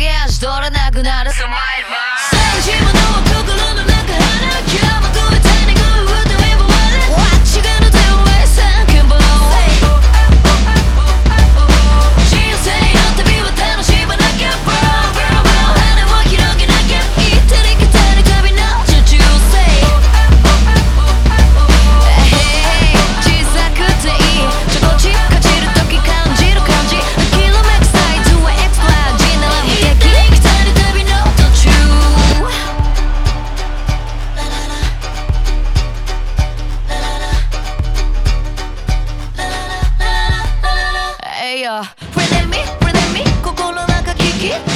げ足取れなくなる。触れてみ触れてみ心の中聞き